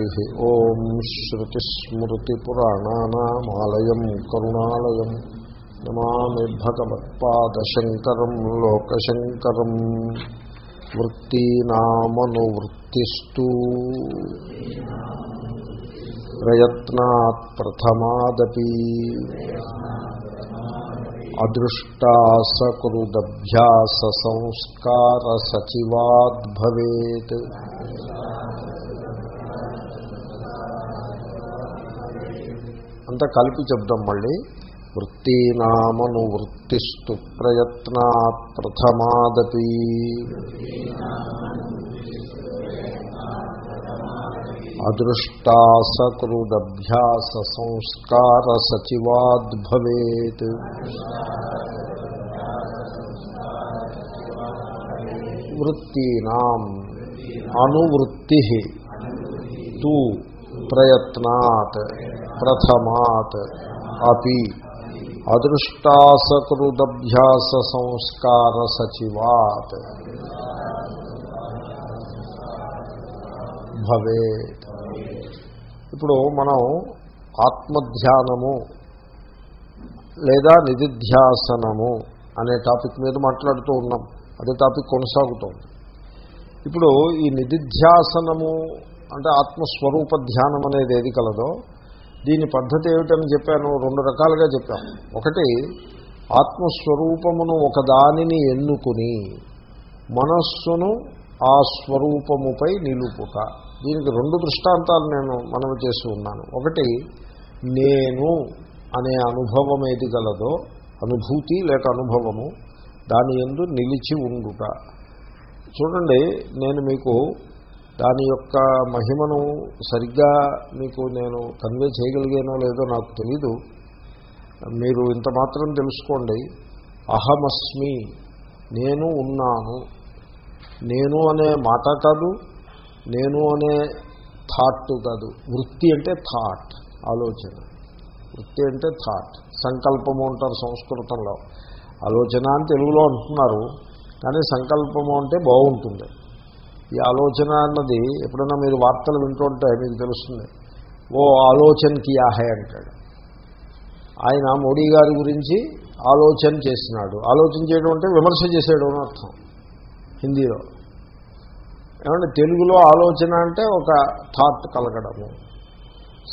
హరి ఓం శ్రుతిస్మృతిపురాణానామాలయం కరుణాలయం నమామి భగవత్పాదశంకరం లోకశంకరం వృత్తీనామనువృత్తిస్తూ ప్రయత్నాత్ ప్రథమాదపి అదృష్టాసకృదభ్యాస సంస్కార సచివాద్భవేత్ అంతా కలిపి చెప్దాం మళ్ళీ. వృత్తీనామను వృత్తిస్తు ప్రయత్నాత్ ప్రథమాదపి అదృష్టాసకృదభ్యాస సంస్కార సచివాద్ భవేత్. వృత్తీనాం అనువృత్తి తు ప్రయత్నాత్. ప్రథమాత్ అపి అదృష్టాసకృదభ్యాస సంస్కార సచివాత్ భవేత్ ఇప్పుడు మనం ఆత్మధ్యానము లేదా నిధిధ్యాసనము అనే టాపిక్ మీద మాట్లాడుతూ ఉన్నాం. అదే టాపిక్ కొనసాగుతోంది. ఇప్పుడు ఈ నిధిధ్యాసనము అంటే ఆత్మస్వరూప ధ్యానం అనేది ఏది కలదో దీని పద్ధతి ఏమిటని చెప్పాను రెండు రకాలుగా చెప్పాను. ఒకటి ఆత్మస్వరూపమును ఒకదానిని ఎన్నుకుని మనస్సును ఆ స్వరూపముపై నిలుపుట దీనికి రెండు దృష్టాంతాలు నేను మనవి చేసి ఉన్నాను. ఒకటి నేను అనే అనుభవం ఏది గలదో అనుభూతి లేక అనుభవము దాని ఎందు నిలిచి ఉండుట. చూడండి నేను మీకు దాని యొక్క మహిమను సరిగ్గా మీకు నేను కన్వే చేయగలిగానో లేదో నాకు తెలీదు. మీరు ఇంత మాత్రం తెలుసుకోండి. అహమస్మి నేను ఉన్నాను. నేను అనే మాట కాదు నేను అనే థాట్ కాదు. వృత్తి అంటే థాట్ ఆలోచన. వృత్తి అంటే థాట్ సంకల్పము అంటారు సంస్కృతంలో. ఆలోచన అని తెలుగులో అంటున్నారు కానీ సంకల్పము అంటే బాగుంటుంది. ఈ ఆలోచన అన్నది ఎప్పుడైనా మీరు వార్తలు వింటుంటే మీకు తెలుస్తుంది. ఓ ఆలోచన కియాహే అంటాడు. ఆయన మోడీ గారి గురించి ఆలోచన చేసినాడు. ఆలోచన చేయడం అంటే విమర్శ చేసాడు అని అర్థం హిందీలో. ఏమంటే తెలుగులో ఆలోచన అంటే ఒక థాట్ కలగడము.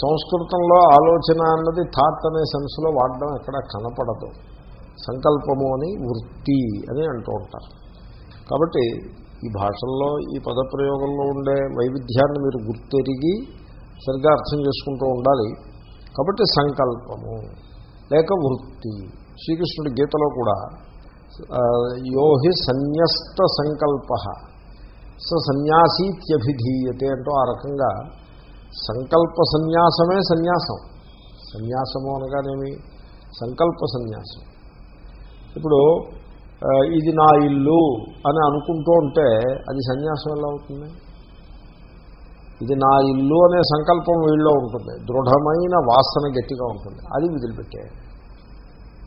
సంస్కృతంలో ఆలోచన అన్నది థాట్ అనే సెన్స్లో వాడడం ఎక్కడ కనపడదు. సంకల్పము అని వృత్తి అని అంటూ ఉంటారు. కాబట్టి ఈ భాషల్లో ఈ పదప్రయోగంలో ఉండే వైవిధ్యాన్ని మీరు గుర్తెరిగి సరిగ్గా అర్థం చేసుకుంటూ ఉండాలి. కాబట్టి సంకల్పము లేక వృత్తి. శ్రీకృష్ణుడి గీతలో కూడా యోహి సన్యస్త సంకల్ప. స సన్యాసీత్యభిధీయతే అంటూ ఆ రకంగా సంకల్ప సన్యాసమే సన్యాసం. సన్యాసము అనగానేమి? సంకల్ప సన్యాసం. ఇప్పుడు ఇది నా ఇల్లు అని అనుకుంటూ ఉంటే అది సన్యాసం ఎలా అవుతుంది? ఇది నా ఇల్లు అనే సంకల్పం వీళ్ళలో ఉంటుంది. దృఢమైన వాసన గట్టిగా ఉంటుంది. అది విదిలిపెట్టే.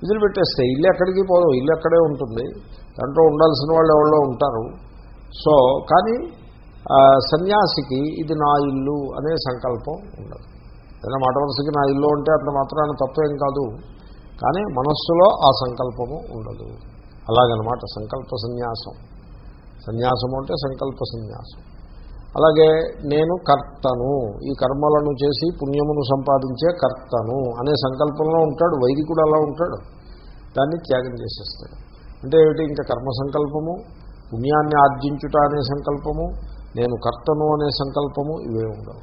విదిలిపెట్టేస్తే ఇల్లు ఎక్కడికి పోదు. ఇల్లు ఎక్కడే ఉంటుంది. దాంట్లో ఉండాల్సిన వాళ్ళు ఎవరో ఉంటారు. సో కానీ సన్యాసికి ఇది నా ఇల్లు అనే సంకల్పం ఉండదు. ఏదైనా మాట వరుసకి నా ఇల్లు అంటే అంత మాత్రాన తప్పేం కాదు. కానీ మనస్సులో ఆ సంకల్పము ఉండదు. అలాగనమాట సంకల్ప సన్యాసం. సన్యాసము అంటే సంకల్ప సన్యాసం. అలాగే నేను కర్తను ఈ కర్మలను చేసి పుణ్యమును సంపాదించే కర్తను అనే సంకల్పంలో ఉంటాడు వైదికుడు అలా ఉంటాడు. దాన్ని త్యాగం చేసేస్తాడు. అంటే ఏమిటి? ఇంకా కర్మ సంకల్పము పుణ్యాన్ని ఆర్జించుట అనే సంకల్పము నేను కర్తను అనే సంకల్పము ఇవే ఉండవు.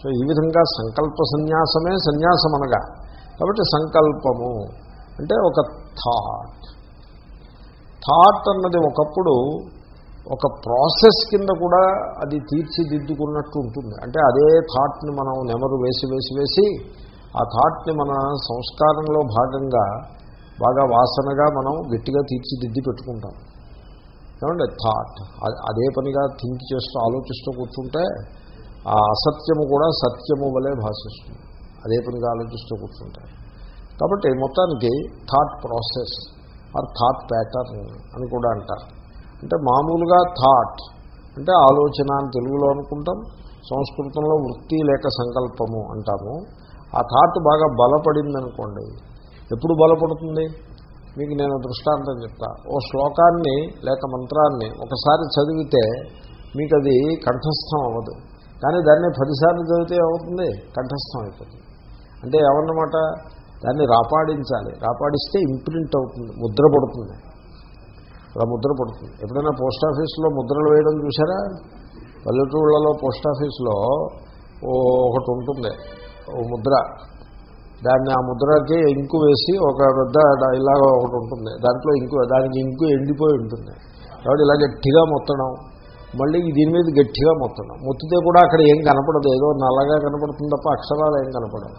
సో ఈ విధంగా సంకల్ప సన్యాసమే సన్యాసం అనగా కాబట్టి సంకల్పము అంటే ఒక థాట్ థాట్ అన్నది ఒకప్పుడు ఒక ప్రాసెస్ కింద కూడా అది తీర్చిదిద్దుకున్నట్టు ఉంటుంది. అంటే అదే థాట్ని మనం నెమరు వేసి వేసి వేసి ఆ థాట్ని మన సంస్కారంలో భాగంగా బాగా వాసనగా మనం గట్టిగా తీర్చిదిద్ది పెట్టుకుంటాం. ఏమంటే థాట్. అదే పనిగా థింక్ చేస్తూ ఆలోచిస్తూ కూర్చుంటే ఆ అసత్యము కూడా సత్యము వలె భాషిస్తుంది. అదే పనిగా ఆలోచిస్తూ కూర్చుంటారు కాబట్టి మొత్తానికి thought process or thought pattern అని కూడా అంటారు. అంటే మామూలుగా థాట్ అంటే ఆలోచన అని తెలుగులో అనుకుంటాం సంస్కృతంలో వృత్తి లేక సంకల్పము అంటాము. ఆ థాట్ బాగా బలపడిందనుకోండి ఎప్పుడు బలపడుతుంది? మీకు నేను దృష్టాంతం చెప్తా. ఓ శ్లోకాన్ని లేక మంత్రాన్ని ఒకసారి చదివితే మీకు అది కంఠస్థం అవ్వదు. కానీ దాన్ని పదిసార్లు చదివితే అవుతుంది కంఠస్థం అయిపోతుంది. అంటే ఏమన్నమాట? దాన్ని రాపాడించాలి. రాపాడిస్తే ఇంప్రింట్ అవుతుంది ముద్ర పడుతుంది. అలా ముద్ర పడుతుంది. ఎప్పుడైనా పోస్ట్ ఆఫీస్లో ముద్రలు వేయడం చూసారా పల్లెటూళ్ళలో పోస్ట్ ఆఫీస్లో ఓ ఒకటి ఉంటుంది ఓ ముద్ర. దాన్ని ఆ ముద్రకి ఇంకు వేసి ఒక పెద్ద ఇలాగ ఒకటి ఉంటుంది. దాంట్లో ఇంకు దానికి ఇంకు ఎండిపోయి ఉంటుంది. కాబట్టి ఇలా గట్టిగా మొత్తడం. మళ్ళీ దీని మీద గట్టిగా మొత్తడం. మొత్తితే కూడా అక్కడ ఏం కనపడదు. ఏదో నల్లగా కనపడుతుంది తప్ప అక్షరాలు ఏం కనపడదు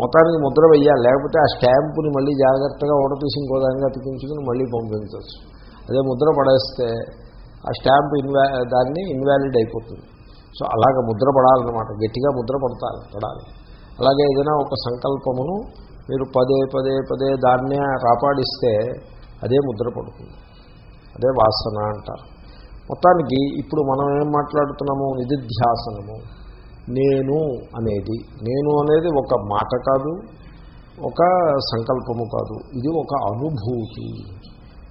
మొత్తానికి ముద్ర వెయ్యాలి. లేకపోతే ఆ స్టాంపుని మళ్ళీ జాగ్రత్తగా ఓడపీసి ఇంకో దానికి అతికించుకుని మళ్ళీ పంపించవచ్చు. అదే ముద్ర పడేస్తే ఆ స్టాంప్ ఇన్వా దాన్ని ఇన్వాలిడ్ అయిపోతుంది. సో అలాగ ముద్ర పడాలన్నమాట. గట్టిగా ముద్ర పడతాలి పడాలి. అలాగే ఏదైనా ఒక సంకల్పమును మీరు పదే పదే పదే దాన్నే రాపాడిస్తే అదే ముద్ర పడుతుంది. అదే వాసన అంటారు. మొత్తానికి ఇప్పుడు మనం ఏం మాట్లాడుతున్నాము? నిధిధ్యాసనము. నేను అనేది. నేను అనేది ఒక మాట కాదు ఒక సంకల్పము కాదు. ఇది ఒక అనుభూతి.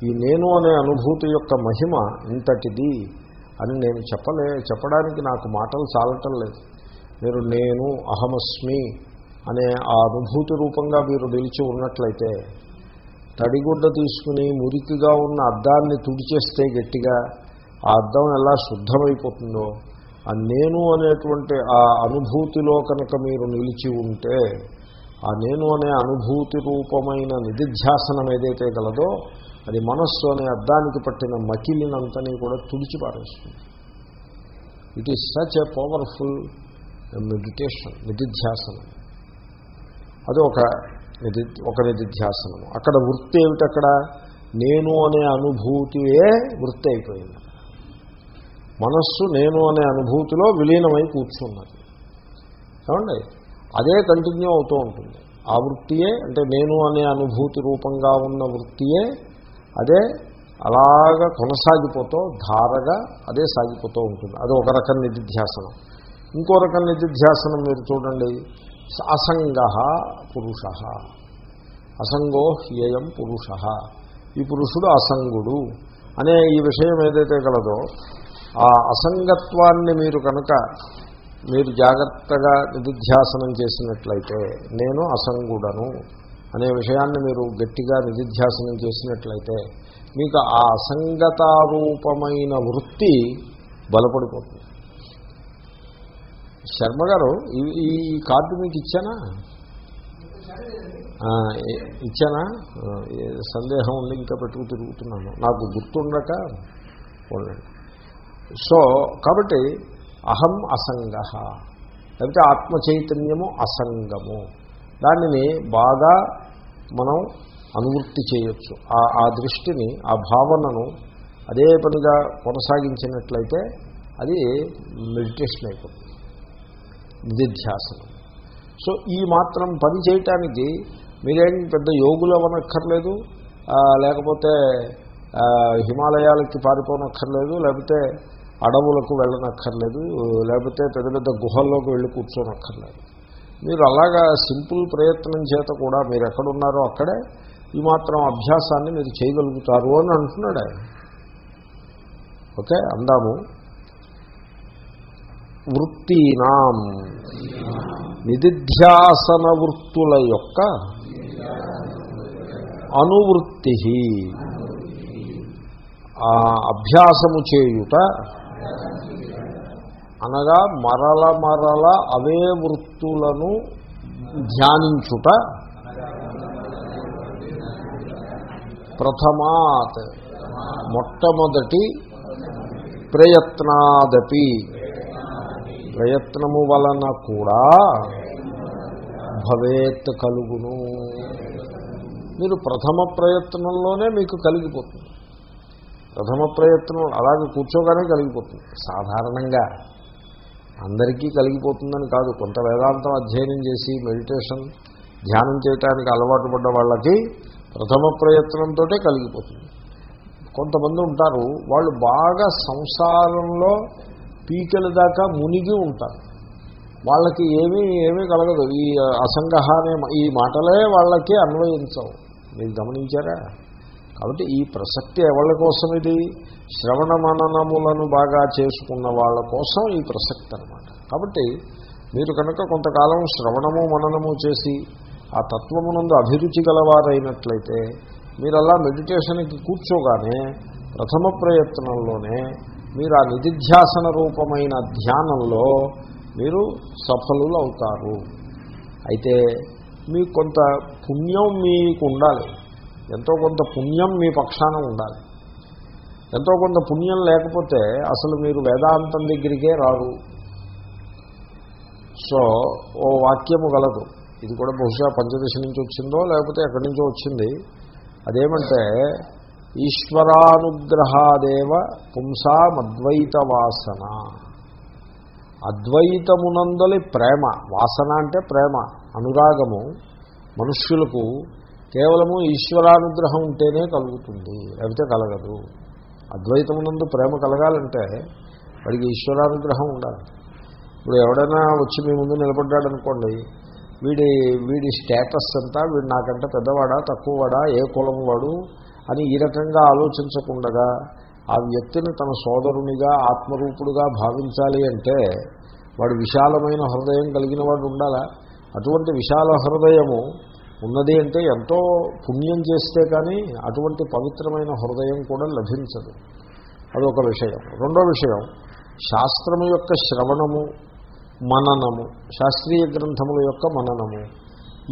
ఈ నేను అనే అనుభూతి యొక్క మహిమ ఇంతటిది అని నేను చెప్పలే చెప్పడానికి నాకు మాటలు చాలటం లేదు. మీరు నేను అహమస్మి అనే ఆ అనుభూతి రూపంగా మీరు నిలిచి ఉన్నట్లయితే తడిగుడ్డ తీసుకుని మురికిగా ఉన్న అద్దాన్ని తుడిచేస్తే గట్టిగా ఆ అద్దం ఎలా శుద్ధమైపోతుందో ఆ నేను అనేటువంటి ఆ అనుభూతిలో కనుక మీరు నిలిచి ఉంటే ఆ నేను అనే అనుభూతి రూపమైన నిధిధ్యాసనం ఏదైతే గలదో అది మనస్సు అనే అద్దానికి పట్టిన మకిలినంతని కూడా తుడిచి పారేస్తుంది it is such a powerful meditation నిధిధ్యాసనం. అది ఒక నిధి ఒక నిధిధ్యాసనం. అక్కడ వృత్తి ఏమిటి అక్కడ నేను అనే అనుభూతియే వృత్తి అయిపోయింది. మనస్సు నేను అనే అనుభూతిలో విలీనమై కూర్చున్నది. ఏమండి? అదే కంటిన్యూ అవుతూ ఉంటుంది. ఆ వృత్తియే అంటే నేను అనే అనుభూతి రూపంగా ఉన్న వృత్తియే అదే అలాగ కొనసాగిపోతూ ధారగా అదే సాగిపోతూ ఉంటుంది. అది ఒక రకం నిధిధ్యాసనం. ఇంకో రకం నిధిధ్యాసనం మీరు చూడండి. అసంగ పురుష. అసంగో హ్యేయం పురుష. ఈ పురుషుడు అసంగుడు అనే ఈ విషయం ఏదైతే కలదో ఆ అసంగత్వాన్ని మీరు కనుక మీరు జాగ్రత్తగా నిధిధ్యాసనం చేసినట్లయితే నేను అసంగుడను అనే విషయాన్ని మీరు గట్టిగా నిధిధ్యాసనం చేసినట్లయితే మీకు ఆ అసంగతారూపమైన వృత్తి బలపడిపోతుంది. శర్మ గారు ఈ- ఈ కార్డు మీకు ఇచ్చానా? ఇచ్చానా? సందేహం ఉండి ఇంకా పెట్టుకు తిరుగుతున్నాను. నాకు గుర్తుండక ఉండండి సో కాబట్టి అహం అసంగ లేకపోతే ఆత్మ చైతన్యము అసంగము. దానిని బాగా మనం అనువృత్తి చేయొచ్చు. ఆ ఆ దృష్టిని ఆ భావనను అదే పనిగా కొనసాగించినట్లయితే అది మెడిటేషన్ అయిపోతుంది. నిధిధ్యాసనం. సో ఈ మాత్రం పని చేయటానికి మీరేం పెద్ద యోగులు అవ్వనక్కర్లేదు. లేకపోతే హిమాలయాలకి పారిపోనక్కర్లేదు. లేకపోతే అడవులకు వెళ్ళనక్కర్లేదు లేకపోతే పెద్ద పెద్ద గుహల్లోకి వెళ్ళి కూర్చోనక్కర్లేదు. మీరు అలాగా సింపుల్ ప్రయత్నం చేత కూడా మీరు ఎక్కడున్నారో అక్కడే ఈ మాత్రం అభ్యాసాన్ని మీరు చేయగలుగుతారు అని అంటున్నాడు ఆయన. ఓకే అందాము. వృత్తీనాం నిదిధ్యాసన వృత్తుల యొక్క అనువృత్తి ఆ అభ్యాసము చేయుట అనగా మరల మరల అవే వృత్తులను ధ్యానించుట ప్రథమాత్ మొట్టమొదటి ప్రయత్నాదపి. ప్రయత్నము వలన కూడా భవేత్ కలుగును. మీరు ప్రథమ ప్రయత్నంలోనే మీకు కలిగిపోతుంది. ప్రథమ ప్రయత్నం అలాగే కూర్చోగానే కలిగిపోతుంది. సాధారణంగా అందరికీ కలిగిపోతుందని కాదు. కొంత వేదాంతం అధ్యయనం చేసి మెడిటేషన్ ధ్యానం చేయటానికి అలవాటు పడ్డ వాళ్ళకి ప్రథమ ప్రయత్నంతో కలిగిపోతుంది. కొంతమంది ఉంటారు వాళ్ళు బాగా సంసారంలో పీకల దాకా మునిగి ఉంటారు. వాళ్ళకి ఏమీ ఏమీ కలగదు. ఈ అసంగహ అనే ఈ మాటలే వాళ్ళకి అన్వయించవు. మీరు గమనించారా? కాబట్టి ఈ ప్రసక్తి ఎవరి కోసం ఇది? శ్రవణ మననములను బాగా చేసుకున్న వాళ్ళ కోసం ఈ ప్రసక్తి అనమాట కాబట్టి మీరు కనుక కొంతకాలం శ్రవణము మననము చేసి ఆ తత్వమునందు అభిరుచి గలవారైనట్లయితే మీరు అలా మెడిటేషన్కి కూర్చోగానే ప్రథమ ప్రయత్నంలోనే మీరు ఆ నిధిధ్యాసన రూపమైన ధ్యానంలో మీరు సఫలులు అవుతారు అయితే మీకు కొంత పుణ్యం మీకు ఉండాలి ఎంతో కొంత పుణ్యం మీ పక్షాన ఉండాలి. ఎంతో కొంత పుణ్యం లేకపోతే అసలు మీరు వేదాంతం దగ్గరికే రారు. సో ఓ వాక్యము గలదు. ఇది కూడా బహుశా పంచదశ నుంచి వచ్చిందో లేకపోతే ఎక్కడి నుంచో వచ్చింది. అదేమంటే ఈశ్వరానుగ్రహాదేవ పుంసామద్వైత వాసన అద్వైతమునందలి ప్రేమ. వాసన అంటే ప్రేమ అనురాగము. మనుష్యులకు కేవలము ఈశ్వరానుగ్రహం ఉంటేనే కలుగుతుంది లేకపోతే కలగదు. అద్వైతమునందు ప్రేమ కలగాలంటే వాడికి ఈశ్వరానుగ్రహం ఉండాలి. ఇప్పుడు ఎవడైనా వచ్చి మీ ముందు నిలబడ్డాడు అనుకోండి వీడి వీడి స్టేటస్ అంతా వీడు నాకంటే పెద్దవాడా తక్కువవాడా ఏ కులం వాడు అని ఈ రకంగా ఆలోచించకుండా ఆ వ్యక్తిని తన సోదరునిగా ఆత్మరూపుడుగా భావించాలి అంటే వాడు విశాలమైన హృదయం కలిగిన వాడు ఉండాలా? అటువంటి విశాల హృదయము ఉన్నది అంటే ఎంతో పుణ్యం చేస్తే కానీ అటువంటి పవిత్రమైన హృదయం కూడా లభించదు. అదొక విషయం. రెండో విషయం శాస్త్రము యొక్క శ్రవణము మననము శాస్త్రీయ గ్రంథముల యొక్క మననము.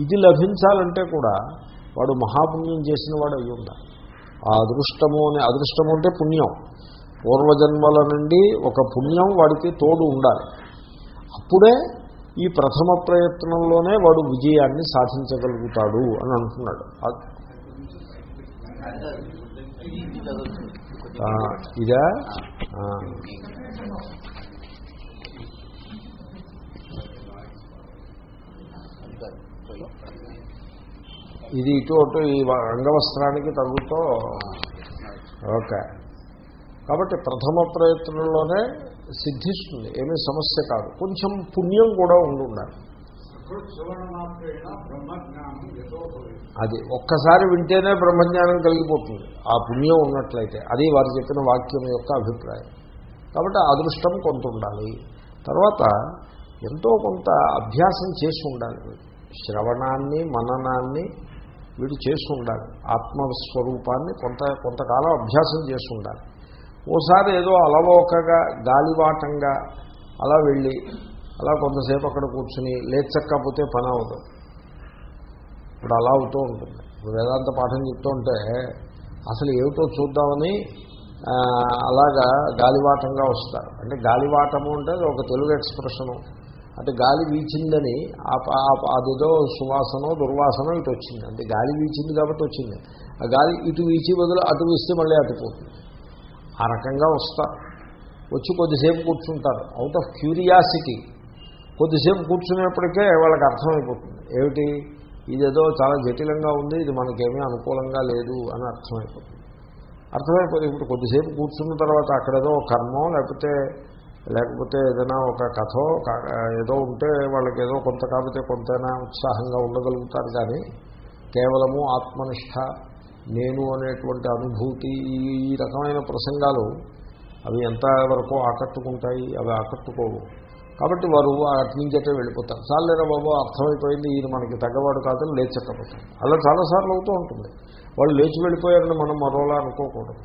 ఇది లభించాలంటే కూడా వాడు మహాపుణ్యం చేసిన వాడు అయి ఉండాలి. ఆ అదృష్టము అనే అదృష్టము అంటే పుణ్యం. పూర్వజన్మల నుండి ఒక పుణ్యం వాడికి తోడు ఉండాలి. అప్పుడే ఈ ప్రథమ ప్రయత్నంలోనే వాడు విజయాన్ని సాధించగలుగుతాడు అని అంటున్నాడు. ఇదా? ఇది ఇటు అటు ఈ రంగవస్త్రానికి అంగవస్త్రానికి తగ్గుతో ఓకే. కాబట్టి ప్రథమ ప్రయత్నంలోనే సిద్ధిస్తుంది ఏమీ సమస్య కాదు. కొంచెం పుణ్యం కూడా ఉండి ఉండాలి అది ఒక్కసారి వింటేనే బ్రహ్మజ్ఞానం కలిగిపోతుంది. ఆ పుణ్యం ఉన్నట్లయితే. అది వారు చెప్పిన వాక్యం యొక్క అభిప్రాయం. కాబట్టి అదృష్టం కొంత ఉండాలి. తర్వాత ఎంతో కొంత అభ్యాసం చేసి ఉండాలి. శ్రవణాన్ని మననాన్ని వీడు చేసి ఉండాలి. ఆత్మస్వరూపాన్ని కొంత కొంతకాలం అభ్యాసం చేసి ఉండాలి. ఓసారి ఏదో అలవోకగా గాలివాటంగా అలా వెళ్ళి అలా కొంతసేపు అక్కడ కూర్చుని లేచక్కపోతే పని అవ్వదు. ఇప్పుడు అలా అవుతూ ఉంటుంది. ఇప్పుడు వేదాంత పాఠం చెప్తూ ఉంటే అసలు ఏమిటో చూద్దామని అలాగా గాలివాటంగా వస్తారు. అంటే గాలివాటము అంటే అది ఒక తెలుగు ఎక్స్ప్రెషను. అంటే గాలి వీచిందని ఆ అదేదో సువాసనో దుర్వాసనో ఇటు వచ్చింది. అంటే గాలి వీచింది కాబట్టి వచ్చింది. ఆ గాలి ఇటు వీచి బదులు అటు వీస్తే మళ్ళీ అటుపోతుంది ఆ రకంగా వస్తారు వచ్చి కొద్దిసేపు కూర్చుంటారు. అవుట్ ఆఫ్ క్యూరియాసిటీ కొద్దిసేపు కూర్చునేప్పటికే వాళ్ళకి అర్థమైపోతుంది. ఏమిటి? ఇదేదో చాలా జటిలంగా ఉంది ఇది మనకేమీ అనుకూలంగా లేదు అని అర్థమైపోతుంది. అర్థమైపోతుంది ఇప్పుడు కొద్దిసేపు కూర్చున్న తర్వాత అక్కడేదో ఒక కర్మో లేకపోతే లేకపోతే ఏదైనా ఒక కథో ఏదో ఉంటే వాళ్ళకి ఏదో కొంత కాకపోతే కొంతైనా ఉత్సాహంగా ఉండగలుగుతారు కానీ కేవలము ఆత్మనిష్ట నేను అనేటువంటి అనుభూతి ఈ రకమైన ప్రసంగాలు అవి ఎంతవరకు ఆకట్టుకుంటాయి అవి ఆకట్టుకోవు. కాబట్టి వారు అట్నించటే వెళ్ళిపోతారు. చాలేరా బాబు అర్థమైపోయింది ఈయన మనకి తగ్గవాడు కాదని లేచక్కపోతారు అలా చాలాసార్లు అవుతూ ఉంటుంది. వాళ్ళు లేచి వెళ్ళిపోయారని మనం మరోలా అనుకోకూడదు.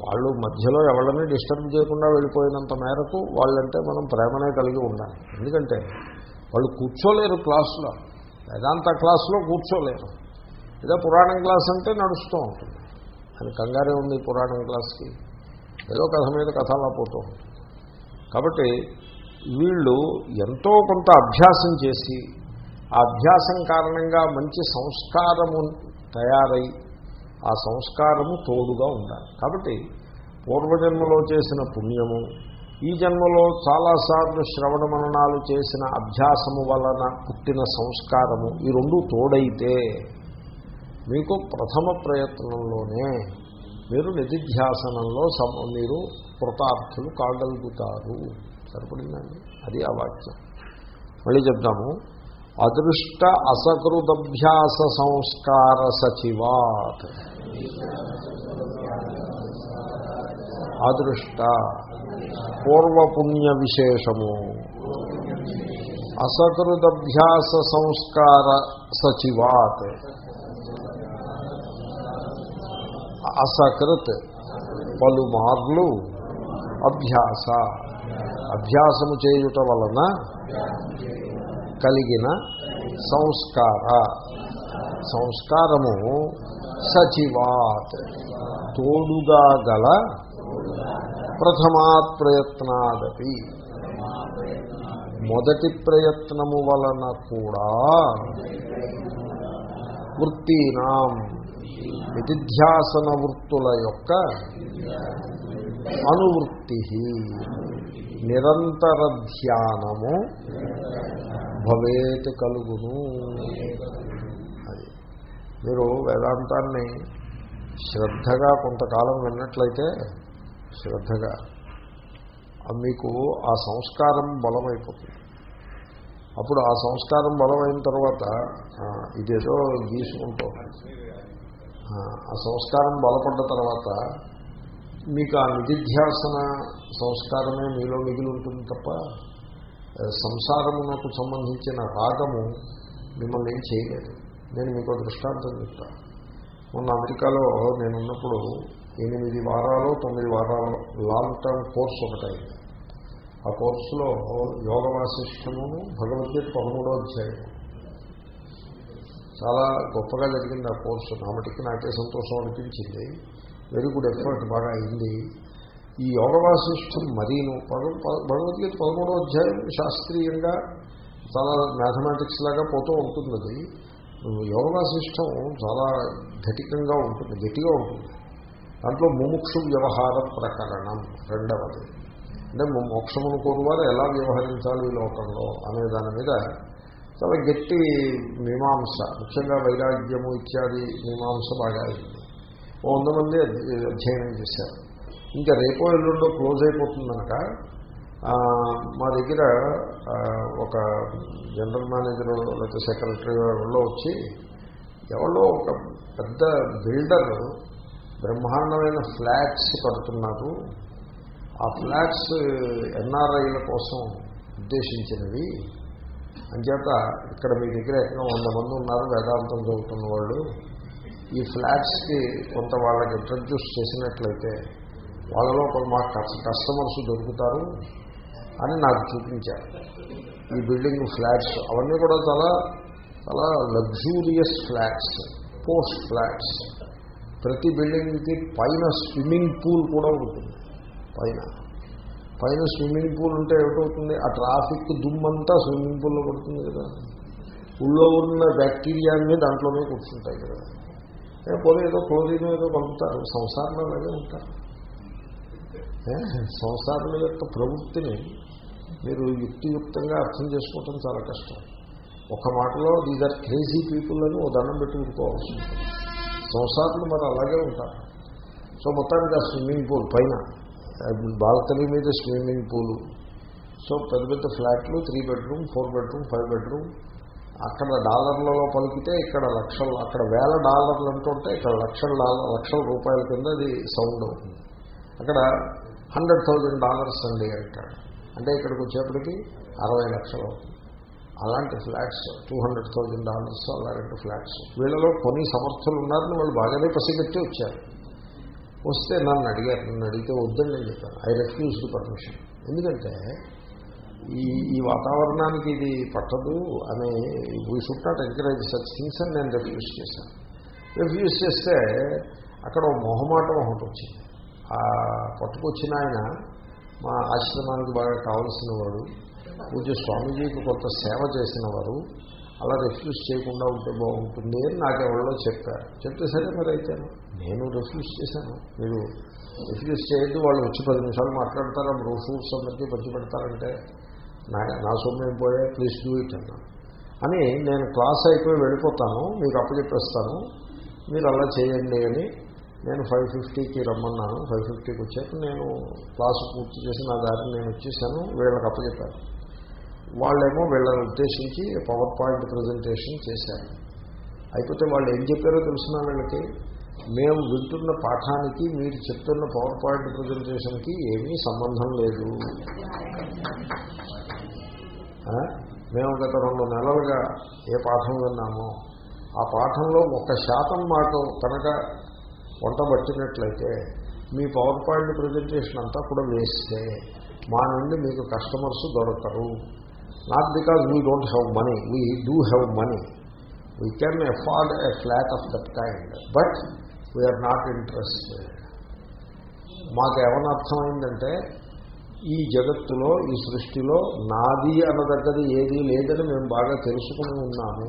వాళ్ళు మధ్యలో ఎవరిని డిస్టర్బ్ చేయకుండా వెళ్ళిపోయినంత మేరకు వాళ్ళంటే మనం ప్రేమనే కలిగి ఉండాలి. ఎందుకంటే వాళ్ళు కూర్చోలేరు క్లాసులో. వేదాంత క్లాసులో కూర్చోలేరు. ఏదో పురాణం క్లాస్ అంటే నడుస్తూ ఉంటుంది. అని కంగారే ఉంది పురాణం క్లాస్కి. ఏదో కథ మీద కథ అలా పోతూ ఉంటుంది. కాబట్టి వీళ్ళు ఎంతో కొంత అభ్యాసం చేసి ఆ అభ్యాసం కారణంగా మంచి సంస్కారము తయారై ఆ సంస్కారము తోడుగా ఉండాలి. కాబట్టి పూర్వజన్మలో చేసిన పుణ్యము ఈ జన్మలో చాలాసార్లు శ్రవణ మననాలు చేసిన అభ్యాసము వలన పుట్టిన సంస్కారము ఈ రెండు తోడైతే మీకు ప్రథమ ప్రయత్నంలోనే మీరు నిధిధ్యాసనంలో సమ మీరు కృతార్థులు కాగలుగుతారు. సరిపడిందండి? అది ఆ వాక్యం. మళ్ళీ చెప్తాము అదృష్ట అసకృతభ్యాస సంస్కార సచివాత్. అదృష్ట పూర్వపుణ్య విశేషము. అసకృతభ్యాస సంస్కార సచివాత్. అసకృత్ పలుమార్లు అభ్యాస. అభ్యాసము చేయుట వలన కలిగిన సంస్కార. సంస్కారము సచివాత్ తోడుగా గల ప్రథమాత్ ప్రయత్నాదపి మొదటి ప్రయత్నము వలన కూడా వృత్తీనాం నిధిధ్యాసన వృత్తుల యొక్క అనువృత్తి. నిరంతర ధ్యానము భవేత్ కలుగును. అది. మీరు వేదాంతాన్ని శ్రద్ధగా కొంతకాలం విన్నట్లయితే శ్రద్ధగా మీకు ఆ సంస్కారం బలమైపోతుంది. అప్పుడు ఆ సంస్కారం బలమైన తర్వాత ఇదేదో గీసుకుంటూ ఆ, సంస్కారం బలపడ్డ తర్వాత మీకు ఆ నిధిధ్యాసన సంస్కారమే మీలో మిగిలి ఉంటుంది తప్ప సంసారమునకు సంబంధించిన రాగము మిమ్మల్ని ఏం చేయలేదు. నేను మీకు దృష్టాంతం చెప్తాను మొన్న అమెరికాలో నేను ఉన్నప్పుడు ఎనిమిది వారాలు తొమ్మిది వారాలు లాంగ్ టర్మ్ కోర్స్ ఒకటైంది. ఆ కోర్సులో యోగ వాసిష్టము భగవద్గీత పదమూడో అధ్యాయం చాలా గొప్పగా జరిగింది ఆ కోర్సు. నామటికి నాకే సంతోషం అనిపించింది. వెరీ గుడ్ ఎఫర్ట్ బాగా అయింది. ఈ యోగ వాసిష్టం మరీను భగవద్గీత పదమూడో అధ్యాయం శాస్త్రీయంగా చాలా మ్యాథమెటిక్స్ లాగా పోతూ ఉంటుంది అది. యోగ వాసిష్టం చాలా ఘటికంగా ఉంటుంది గట్టిగా ఉంటుంది. దాంట్లో ముముక్షు వ్యవహార ప్రకరణం రెండవది. అంటే మోక్షమును కోరువారు ఎలా వ్యవహరించాలి ఈ లోకంలో అనే దాని మీద చాలా గట్టి మీమాంస ముఖ్యంగా వైరాగ్యము ఇత్యాది మీమాంస బాగా అయింది. ఓ వంద మంది అధ్యయనం చేశారు. ఇంకా రేపో ఎల్లుండో క్లోజ్ అయిపోతుందనక మా దగ్గర ఒక జనరల్ మేనేజర్ లేకపోతే సెక్రటరీ ఎవరో వచ్చి ఎవరో ఒక పెద్ద బిల్డర్ బ్రహ్మాండమైన ఫ్లాట్స్ కడుతున్నారు. ఆ ఫ్లాట్స్ ఎన్ఆర్ఐల కోసం ఉద్దేశించినవి. అంచేత ఇక్కడ మీ దగ్గర ఎక్కడో వంద మంది ఉన్నారు వేదాంతం చదువుతున్న వాళ్ళు. ఈ ఫ్లాట్స్కి కొంత వాళ్ళకి ఇంట్రడ్యూస్ చేసినట్లయితే వాళ్ళలో కొంత మా కస్టమర్స్ దొరుకుతారు అని నాకు చూపించారు. ఈ బిల్డింగ్ ఫ్లాట్స్ అవన్నీ కూడా చాలా చాలా లగ్జూరియస్ ఫ్లాట్స్ పోస్ట్ ఫ్లాట్స్ ప్రతి బిల్డింగ్కి పైన స్విమ్మింగ్ పూల్ కూడా ఉంటుంది. పైన. పైన స్విమ్మింగ్ పూల్ ఉంటే ఏమిటవుతుంది? ఆ ట్రాఫిక్ దుమ్మంతా స్విమ్మింగ్ పూల్లో పడుతుంది కదా. ఊళ్ళో ఉన్న బ్యాక్టీరియా అన్నీ దాంట్లోనే కూర్చుంటాయి కదా. ఏ పోనీ ఏదో క్లోరిన్ ఏదో పంపుతారు. సంసారంలో అలాగే ఉంటారు. సంసారం యొక్క ప్రవృత్తిని మీరు యుక్తియుక్తంగా అర్థం చేసుకోవటం చాలా కష్టం. ఒక మాటలో దీస్ ఆర్ క్రేజీ పీపుల్ అని ఓ దండం పెట్టి ఊరుకోవాల్సి ఉంటుంది. సంసారాలు మరి అలాగే ఉంటారు. సో మొత్తానికి ఆ స్విమ్మింగ్ పూల్ పైన బాల్కనీ మీద స్విమ్మింగ్ పూలు. సో పెద్ద పెద్ద ఫ్లాట్లు three bedroom four bedroom five bedroom అక్కడ డాలర్లలో పలికితే ఇక్కడ లక్షలు అక్కడ వేల డాలర్లు అంటుంటే ఇక్కడ లక్షల డాలర్ లక్షల రూపాయల కింద అది సౌండ్ అవుతుంది. అక్కడ హండ్రెడ్ థౌజండ్ డాలర్స్ అండి అంటాడు అంటే ఇక్కడికి వచ్చేప్పటికి అరవై లక్షలు అవుతుంది. అలాంటి flats two hundred thousand dollars అలాంటి ఫ్లాట్స్. వీళ్ళలో కొన్ని సమర్థులు ఉన్నారని వాళ్ళు బాగానే పసిగట్టి వచ్చారు. వస్తే నన్ను అడిగారు నన్ను అడిగితే వద్దని నేను చెప్పాను. ఐ రెఫ్యూజ్ పర్మిషన్ ఎందుకంటే ఈ ఈ వాతావరణానికి ఇది పట్టదు అని we should not encourage such things అని నేను రెఫ్యూజ్ చేశాను. రెఫ్యూజ్ చేస్తే అక్కడ మొహమాటం ఒకటి వచ్చింది. ఆ పట్టుకొచ్చిన ఆయన మా ఆశ్రమానికి బాగా కావలసిన వాడు పూజ స్వామీజీకి కొంత సేవ చేసిన వారు అలా రిఫ్యూజ్ చేయకుండా ఉంటే బాగుంటుంది అని నాకెవరిలో చెప్పారు. చెప్తే సరే మరి అయితే నేను రిఫ్యూజ్ చేశాను. మీరు రిఫ్యూజ్ చేయొద్దు వాళ్ళు వచ్చి పది నిమిషాలు మాట్లాడతారు ఫ్రూట్స్ అందరికీ పంచి పెడతారంటే నా నా సొమ్మేం పోయే? ప్లీజ్ డూ ఇట్ అన్నాను అని నేను క్లాస్ అయిపోయి వెళ్ళిపోతాను మీకు అప్పచెప్పేస్తాను మీరు అలా చేయండి అని నేను ఫైవ్ ఫిఫ్టీకి రమ్మన్నాను. ఫైవ్ ఫిఫ్టీకి వచ్చాక నేను క్లాసు పూర్తి చేసి నా దారిని నేను వచ్చేసాను వీళ్ళకి అప్పచెప్పాను వాళ్ళేమో వీళ్ళని ఉద్దేశించి పవర్ పాయింట్ ప్రజెంటేషన్ చేశారు. అయిపోతే వాళ్ళు ఏం చెప్పారో తెలుసిన వీళ్ళకి? మేము వింటున్న పాఠానికి మీరు చెప్తున్న పవర్ పాయింట్ ప్రజెంటేషన్కి ఏమీ సంబంధం లేదు. మేము గత రెండు నెలలుగా ఏ పాఠం విన్నామో ఆ పాఠంలో ఒక శాతం మాకు కనుక వంట పట్టినట్లయితే మీ పవర్ పాయింట్ ప్రజెంటేషన్ అంతా కూడా వేస్తే మా నుండి మీకు కస్టమర్స్ దొరకరు. Not because we don't have money we do have money we can afford a flat of that kind but we're not interested మాకేమన్నా అర్థమైందంటే ఈ జగత్తులో ఈ సృష్టిలో నాది అనదగ్గది ఏది లేదని మేము బాగా తెలుసుకుని ఉన్నాము.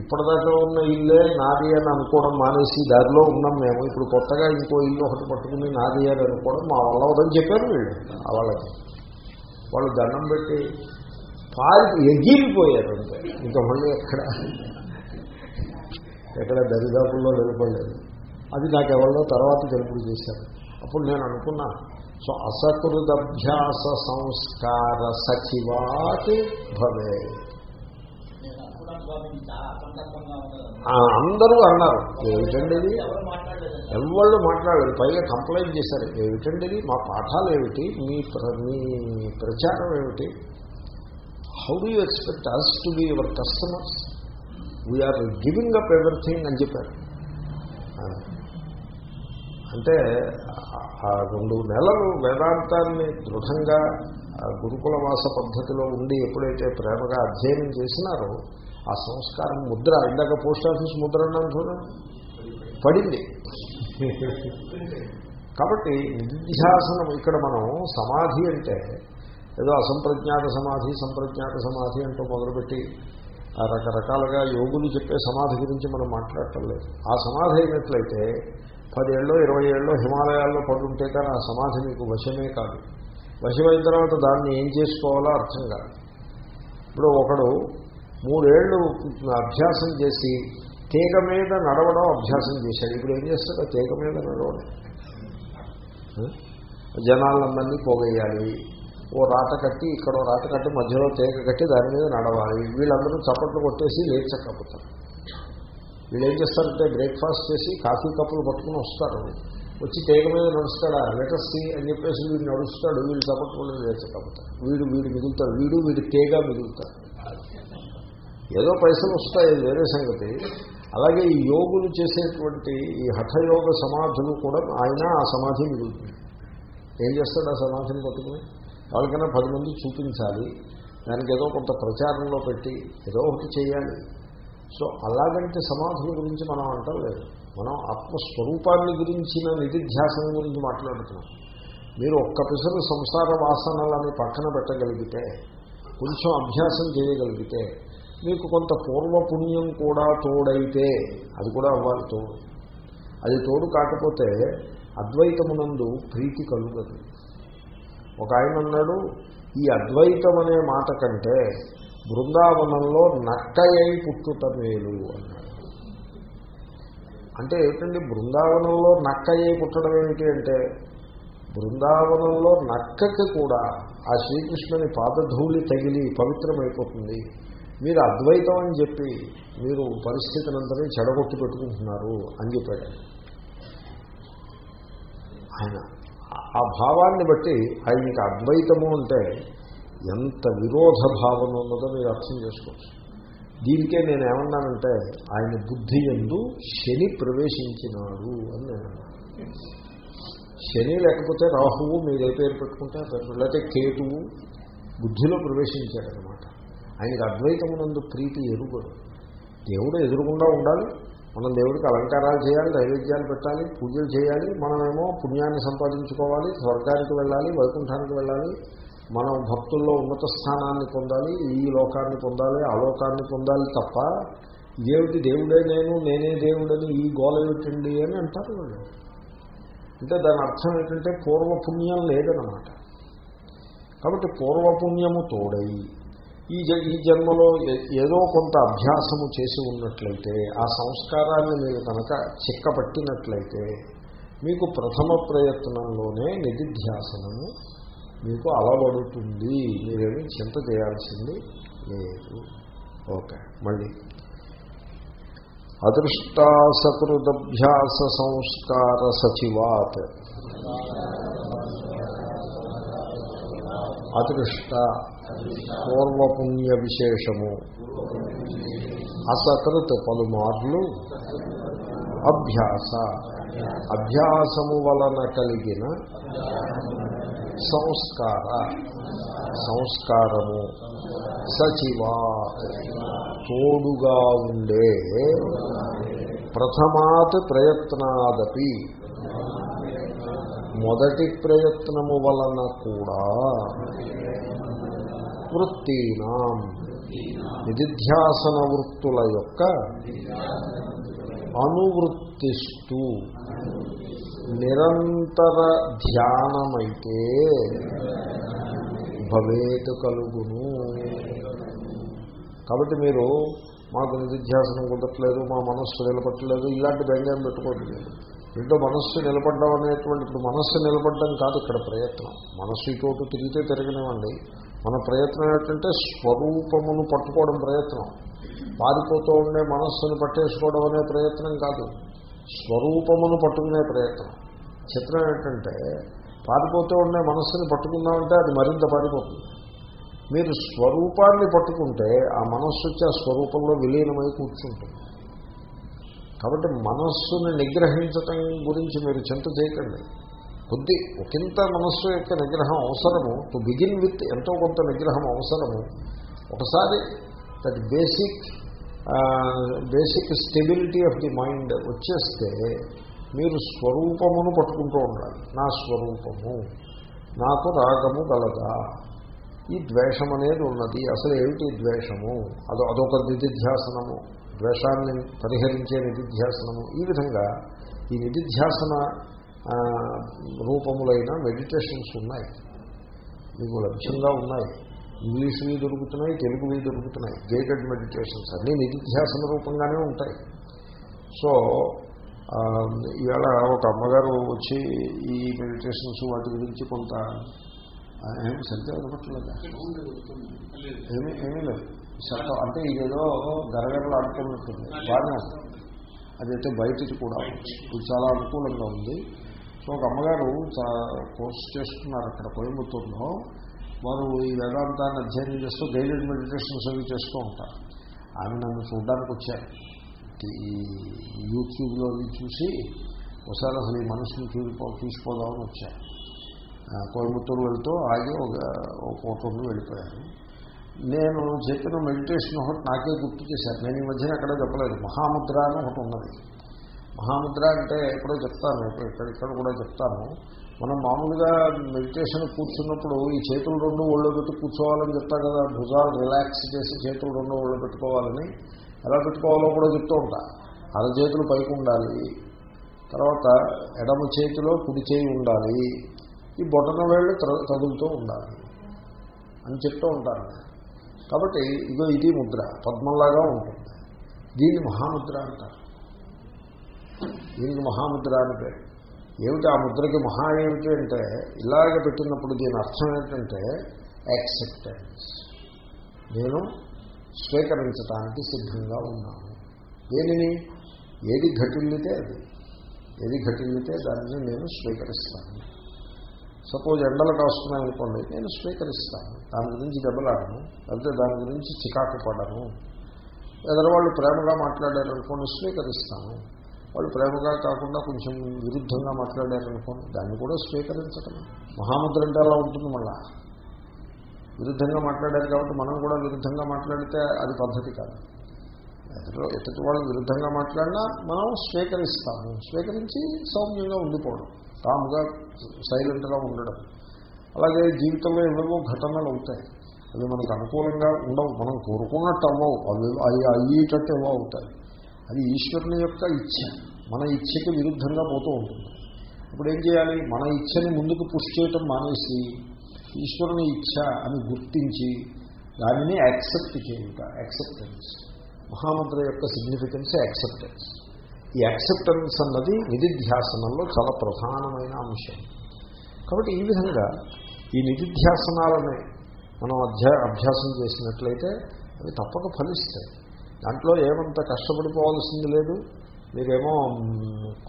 ఇప్పటిదాకా ఉన్న ఇల్లే నాది అని అనుకోవడం మానేసి దారిలో ఉన్నాం మేము. ఇప్పుడు కొత్తగా ఇంకో ఇల్లు ఒకటి పట్టుకుని నాది అని అనుకోవడం మా వల్ల అవదని చెప్పారు వీళ్ళు వాళ్ళకి. వాళ్ళు దండం పెట్టి పారి ఎగిరిపోయారు అంటే ఇంకా మళ్ళీ ఎక్కడ? ఎక్కడ దరిదాపుల్లో నిలబడలేదు. అది నాకు ఎవరిలో తర్వాత తెలుపుడు చేశారు. అప్పుడు నేను అనుకున్నా సో అసకృదభ్యాస సంస్కార సచివాత్ భవే నేను అనుకున్నాను స్వామి ఇది చాలా అసందర్భంగా ఉన్నది ఆ, అందరూ అన్నారు ఏమిటండి ఇది? ఎవళ్ళు మాట్లాడలేదు పైగా కంప్లైంట్ చేశారు. ఏమిటండి ఇది? మా పాఠాలు ఏమిటి? మీ మీ ప్రచారం ఏమిటి? How do you expect us to be your customers we're giving up everything అని చెప్పారు. అంటే ఆ- రెండు నెలలు వేదాంతాన్ని దృఢంగా ఆ గురుకుల వాస పద్ధతిలో ఉండి ఎప్పుడైతే ప్రేమగా అధ్యయనం చేసినారో ఆ సంస్కారం ముద్ర ఇందాక పోస్ట్ ఆఫీస్ ముద్ర అన్నాను చూడండి. పడింది. కాబట్టి నిధ్యాసనం ఇక్కడ మనం సమాధి అంటే ఏదో అసంప్రజ్ఞాత సమాధి సంప్రజ్ఞాత సమాధి అంటూ మొదలుపెట్టి ఆ రకరకాలుగా యోగులు చెప్పే సమాధి గురించి మనం మాట్లాడటం లేదు. ఆ సమాధి అయినట్లయితే పదేళ్ళలో ఇరవై ఏళ్ళలో హిమాలయాల్లో పడుంటే కానీ ఆ సమాధి మీకు వశమే కాదు. వశమైన తర్వాత దాన్ని ఏం చేసుకోవాలో అర్థం కాదు. ఇప్పుడు ఒకడు మూడేళ్ళు అభ్యాసం చేసి తీగ మీద నడవడం అభ్యాసం చేశాడు. ఇప్పుడు ఏం చేస్తాడు? తీగ మీద నడవడం. జనాలందరినీ పోగేయాలి. ఓ రాత కట్టి ఇక్కడ రాత కట్టి మధ్యలో తీగ కట్టి దాని మీద నడవాలి. వీళ్ళందరూ చప్పట్లు కొట్టేసి లేచకపోతారు వీళ్ళు ఏం చేస్తారంటే బ్రేక్ఫాస్ట్ చేసి కాఫీ కప్పులు పట్టుకుని వస్తారు. వచ్చి తీగ మీద నడుస్తాడా? లెటర్సీ అని చెప్పేసి వీడు నడుస్తాడు. వీళ్ళు చప్పట్లు లేచకపోతారు వీడు వీడు మిగులుతాడు. వీడు వీడు తీగ మిగులుతాడు. ఏదో పైసలు వస్తాయి వేరే సంగతి. అలాగే ఈ యోగులు చేసేటువంటి ఈ హఠయోగ సమాధులు కూడా ఆయన ఆ సమాధి మిగులుతుంది. ఏం చేస్తాడు ఆ సమాధిని పట్టుకుని? వాళ్ళకైనా పది మంది చూపించాలి. దానికి ఏదో కొంత ప్రచారంలో పెట్టి ఏదో ఒకటి చేయాలి. సో అలాగంటే సమాధుల గురించి మనం అంటాం లేదు. మనం ఆత్మస్వరూపాన్ని గురించిన నిధిధ్యాసం గురించి మాట్లాడుతున్నాం. మీరు ఒక్క పిసరు సంసార వాసనలని పక్కన పెట్టగలిగితే కొంచెం అభ్యాసం చేయగలిగితే మీకు కొంత పూర్వపుణ్యం కూడా తోడైతే అది కూడా అవ్వాలి తోడు. అది తోడు కాకపోతే అద్వైతమునందు ప్రీతి కలుగదు. ఒక ఆయన అన్నాడు ఈ అద్వైతం అనే మాట కంటే బృందావనంలో నక్కయ్యి పుట్టుట మేలు అన్నాడు. అంటే ఏమిటండి? బృందావనంలో నక్కయ్యి పుట్టడం ఏమిటి అంటే బృందావనంలో నక్కకి కూడా ఆ శ్రీకృష్ణుని పాదధూళి తగిలి పవిత్రమైపోతుంది. మీరు అద్వైతం అని చెప్పి మీరు పరిస్థితులందరినీ చెడగొట్టి పెట్టుకుంటున్నారు అని చెప్పాడు ఆయన. ఆ- భావాన్ని బట్టి ఆయనకి అద్వైతము అంటే ఎంత విరోధ భావన ఉన్నదో మీరు అర్థం చేసుకోవచ్చు. దీనికే నేను ఏమన్నానంటే ఆయన బుద్ధి ఎందు శని ప్రవేశించినాడు అని నేను శని లేకపోతే రాహువు మీరు ఏ పేరు పెట్టుకుంటే లేకపోతే కేతువు బుద్ధిలో ప్రవేశించాడనమాట ఆయనకి అద్వైతమునందు ప్రీతి ఎరుగడు దేవుడు ఎదురుకుండా ఉండాలి. మనం దేవుడికి అలంకారాలు చేయాలి నైవేద్యాలు పెట్టాలి పూజలు చేయాలి మనమేమో పుణ్యాన్ని సంపాదించుకోవాలి స్వర్గానికి వెళ్ళాలి వైకుంఠానికి వెళ్ళాలి మనం భక్తుల్లో ఉన్నత స్థానాన్ని పొందాలి ఈ లోకాన్ని పొందాలి ఆ లోకాన్ని పొందాలి తప్ప ఇదేమిటి దేవుడే నేను నేనే దేవుడని ఈ గోల పెట్టండి అని అంటారు వాళ్ళు. అంటే దాని అర్థం ఏంటంటే పూర్వపుణ్యం లేదనమాట కాబట్టి పూర్వపుణ్యము తోడై ఈ జ ఈ జన్మలో ఏ- ఏదో కొంత అభ్యాసము చేసి ఉన్నట్లయితే ఆ సంస్కారాన్ని మీరు కనుక చిక్కపట్టినట్లయితే మీకు ప్రథమ ప్రయత్నంలోనే నిధిధ్యాసనము మీకు అలవడుతుంది. మీరేమి చింత చేయాల్సింది లేదు. ఓకే మళ్ళీ. అదృష్టాసకృదభ్యాస సంస్కార సచివాత్. అదృష్ట పూర్వపుణ్య విశేషము అసకృత్ పలుమార్లు అభ్యాస. అభ్యాసము వలన కలిగిన సంస్కార. సంస్కారము సచివా తోడుగా ఉండే ప్రథమాత్ ప్రయత్నాదపి. మొదటి ప్రయత్నము వలన కూడా వృత్తీనాం నిధిధ్యాసన వృత్తుల యొక్క అనువృత్తిస్తూ. నిరంతర ధ్యానమైతే భవేత్ కలుగును. కాబట్టి మీరు మాకు నిధిధ్యాసనం కుదరట్లేదు మా మనస్సు నిలబట్టలేదు ఇలాంటి బెంగం పెట్టుకోండి ఇంట్లో మనస్సు నిలబడ్డం అనేటువంటి ఇప్పుడు మనస్సు నిలబడ్డం కాదు ఇక్కడ ప్రయత్నం. మనస్సు ఇటు తిరిగితే తిరగనివ్వండి. మన ప్రయత్నం ఏంటంటే స్వరూపమును పట్టుకోవడం ప్రయత్నం. పారిపోతూ ఉండే మనస్సును పట్టేసుకోవడం అనే ప్రయత్నం కాదు. స్వరూపమును పట్టుకునే ప్రయత్నం. చిత్రం ఏంటంటే పారిపోతూ ఉండే మనస్సుని పట్టుకుందామంటే అది మరింత పారిపోతుంది. మీరు స్వరూపాన్ని పట్టుకుంటే ఆ మనస్సు వచ్చి ఆ స్వరూపంలో విలీనమై కూర్చుంటుంది. కాబట్టి మనస్సుని నిగ్రహించటం గురించి మీరు చింత చేయకండి. కొద్ది ఒకంత మనస్సు యొక్క నిగ్రహం అవసరము. టు బిగిన్ విత్ ఎంతో కొంత నిగ్రహం అవసరము. ఒకసారి that basic basic stability of the mind వచ్చేస్తే మీరు స్వరూపమును పట్టుకుంటూ ఉండాలి. నా స్వరూపము నాకు రాగము గలదా ఈ ద్వేషం అనేది ఉన్నది. అసలు ఏమిటి ద్వేషము? అదో అదొక నిధిధ్యాసనము. ద్వేషాన్ని పరిహరించే నిధిధ్యాసనము. ఈ విధంగా ఈ నిధిధ్యాసన రూపములైన మెడిటేషన్స్ ఉన్నాయి. మీకు లక్ష్యంగా ఉన్నాయి. ఇంగ్లీష్వి దొరుకుతున్నాయి తెలుగువి దొరుకుతున్నాయి. గేటెడ్ మెడిటేషన్స్ అన్నీ నిధిధ్యాసన రూపంగానే ఉంటాయి. సో ఇవాళ ఒక అమ్మగారు వచ్చి ఈ మెడిటేషన్స్ వాటి గురించి కొంత ఏమి సరిగ్గా వినపట్లేదా? ఏమీ ఏమీ లేదు. శబ్దం అంటే ఇదేదో గరగరలు ఆడుతున్నట్టుంది బాగానే ఉంది అదైతే బయటికి కూడా. ఇది చాలా అనుకూలంగా ఉంది. సో ఒక అమ్మగారు చా- కోర్స్ చేస్తున్నారు అక్కడ కోయంబత్తూరులో. వారు ఈ వేదాంతాన్ని అధ్యయనం చేస్తూ గైడెడ్ మెడిటేషన్స్ అవి చేస్తూ ఉంటారు. ఆమె నన్ను చూడడానికి వచ్చారు. ఈ యూట్యూబ్లో చూసి ఒకసారి అసలు ఈ మనసుని చూడిపో చూసిపోదామని వచ్చారు. కోయంబత్తూరు వెళ్తూ ఆగి ఒక కోట పూట వెళ్ళిపోయాను నేను చెప్పిన మెడిటేషన్ ఒకటి నాకే గుర్తు చేశారు. నేను ఈ మధ్యన అక్కడ చెప్పలేదు. మహాముద్ర అని ఒకటి ఉన్నది. మహాముద్ర అంటే ఎప్పుడో చెప్తాను ఇప్పుడు ఇక్కడ ఇక్కడ కూడా చెప్తాను. మనం మామూలుగా మెడిటేషన్ కూర్చున్నప్పుడు ఈ చేతులు రెండు ఒళ్ళు పెట్టి కూర్చోవాలని చెప్తా కదా భుజాలు రిలాక్స్ చేసి చేతులు రెండు ఒళ్ళు పెట్టుకోవాలని. ఎలా పెట్టుకోవాలో కూడా చెప్తూ ఉంటా. అరచేతులు పైకి ఉండాలి తర్వాత ఎడమ చేతిలో కుడి చేయి ఉండాలి ఈ బొటన వేళ్ళు త్ర- తగులుతూ ఉండాలి అని చెప్తూ ఉంటారు. కాబట్టి ఇదో ఇది ముద్ర పద్మంలాగా ఉంటుంది. దీన్ని మహాముద్ర అంటారు. దీనికి మహాముద్ర అని పేరు. ఏమిటి ఆ ముద్రకి మహా ఏమిటి అంటే ఇలాగ పెట్టినప్పుడు దీని అర్థం ఏంటంటే యాక్సెప్టెన్స్ నేను స్వీకరించడానికి సిద్ధంగా ఉన్నాను. దేనిని? ఏది ఘటిల్లితే అది. ఏది ఘటిల్లితే దానిని నేను స్వీకరిస్తాను. సపోజ్ ఎండలు కాస్తున్నాయి అనుకోండి నేను స్వీకరిస్తాను. దాని గురించి దెబ్బలాడను లేకపోతే దాని గురించి చికాకు పడను. ఎదరవాళ్ళు ప్రేమగా మాట్లాడారనుకోండి స్వీకరిస్తాను. వాళ్ళు ప్రేమగా కాకుండా కొంచెం విరుద్ధంగా మాట్లాడారనుకోండి దాన్ని కూడా స్వీకరించటం. మహాముద్ర అంటే అలా ఉంటుంది మళ్ళా. విరుద్ధంగా మాట్లాడారు కాబట్టి మనం కూడా విరుద్ధంగా మాట్లాడితే అది పద్ధతి కాదు. ఎదురు ఎదుటి వాళ్ళు విరుద్ధంగా మాట్లాడినా మనం స్వీకరిస్తాము. స్వీకరించి సౌమ్యంగా ఉండిపోవడం కాముగా సైలెంట్గా ఉండడం. అలాగే జీవితంలో ఏవేవో ఘటనలు అవుతాయి. అవి మనకు అనుకూలంగా ఉండవు మనం కోరుకున్నట్టు అవ్వవు. అవి అవి అయ్యేటట్టు ఏవో అవుతాయి. అది ఈశ్వరుని యొక్క ఇచ్ఛ మన ఇచ్ఛకి విరుద్ధంగా పోతూ ఉంటుంది. ఇప్పుడు ఏం చేయాలి? మన ఇచ్ఛని ముందుకు పుష్ చేయటం మానేసి ఈశ్వరుని ఇచ్ఛ అని గుర్తించి దానిని యాక్సెప్ట్ చేయుట యాక్సెప్టెన్స్ మహామంత్ర యొక్క సిగ్నిఫికెన్స్ యాక్సెప్టెన్స్ ఈ యాక్సెప్టెన్స్ అన్నది నిధిధ్యాసనంలో చాలా ప్రధానమైన అంశం. కాబట్టి ఈ విధంగా ఈ నిధిధ్యాసనాలని మనం అధ్యా అభ్యాసం చేసినట్లయితే అవి తప్పక ఫలిస్తాయి. దాంట్లో ఏమంత కష్టపడిపోవాల్సింది లేదు. మీరేమో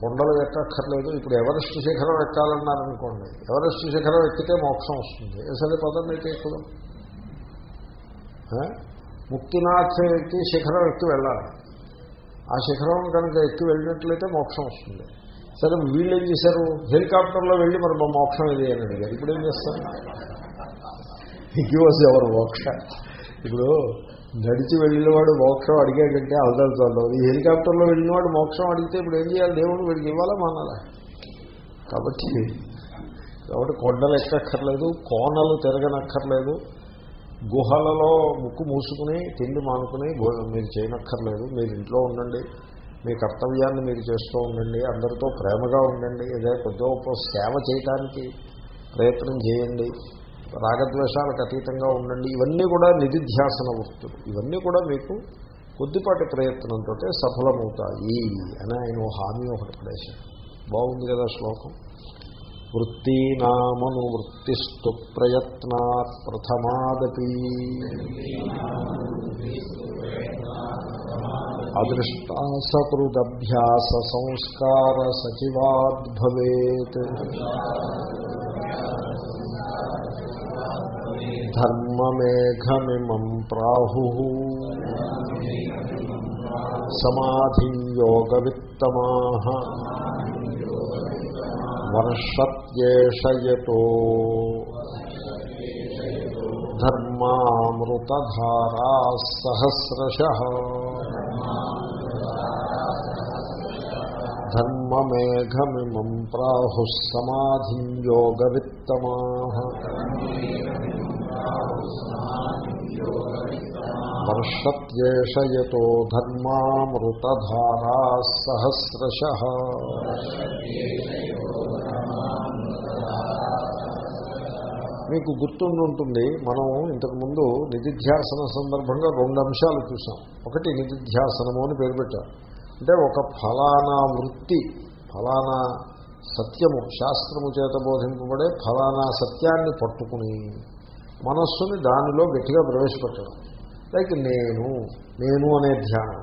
కొండలు ఎక్కక్కర్లేదు ఇప్పుడు ఎవరెస్ట్ శిఖరం ఎక్కాలన్నారనుకోండి ఎవరెస్ట్ శిఖరం ఎక్కితే మోక్షం వస్తుంది. సరే పదండి అయితే ఎక్కుదాం. ఆ? ముక్తినాథ్కి శిఖరం ఎక్కి వెళ్ళాలి. ఆ శిఖరం కనుక ఎక్కి వెళ్ళినట్లయితే మోక్షం వస్తుంది. సరే వీళ్ళు ఏం చేశారు? హెలికాప్టర్లో వెళ్ళి మరి మా మోక్షం ఇది అని అడిగారు. ఇప్పుడు ఏం చేస్తారు వాజ్ ఎవరు మోక్ష ఇప్పుడు నడిచి వెళ్ళినవాడు మోక్షం అడిగాడంటే అవదలుచుండవు ఈ హెలికాప్టర్లో వెళ్ళినవాడు మోక్షం అడిగితే ఇప్పుడు ఏం చేయాలి? దేవుడు వీడికి ఇవ్వాలా మానాలా? కాబట్టి కాబట్టి కొండలు ఎక్కక్కర్లేదు కోనలు తిరగనక్కర్లేదు గుహలలో ముక్కు మూసుకుని తిండి మానుకుని మీరు చేయనక్కర్లేదు. మీరు ఇంట్లో ఉండండి మీ కర్తవ్యాన్ని మీరు చేస్తూ ఉండండి అందరితో ప్రేమగా ఉండండి ఏదైనా కొద్దిగా సేవ చేయటానికి ప్రయత్నం చేయండి. రాగద్వేషాలకు అతీతంగా ఉండండి. ఇవన్నీ కూడా నిధిధ్యాసన వృత్తులు. ఇవన్నీ కూడా మీకు కొద్దిపాటి ప్రయత్నంతో సఫలమవుతాయి అని ఆయన హామీ ఒకటి పడేశాడు బాగుంది కదా శ్లోకం. వృత్తీనామను వృత్తిస్తు ప్రయత్నాత్ ప్రథమాదపి. అదృష్టాసకృదభ్యాస సంస్కార సచివాద్భవేత్ ధర్మమేఘమిమం ప్రాహు. సమాధియోగవిత్తమా వర్షత్యేషయతో ధర్మామృతధారా సహస్రశ ధర్మమేఘమిమం ప్రాహు. సమాధిం యోగవిత్తమా వర్షత్యేషయతో ధర్మామృతధారా సహస్రశ మీకు గుర్తుండి ఉంటుంది మనం ఇంతకుముందు నిధిధ్యాసన సందర్భంగా రెండు అంశాలు చూసాం. ఒకటి నిధిధ్యాసనము అని పేరు పెట్టారు. అంటే ఒక ఫలానా వృత్తి ఫలానా సత్యము శాస్త్రము చేత బోధింపబడే ఫలానా సత్యాన్ని పట్టుకుని మనస్సుని దానిలో గట్టిగా ప్రవేశపెట్టడం. లైక్ నేను నేను అనే ధ్యానం.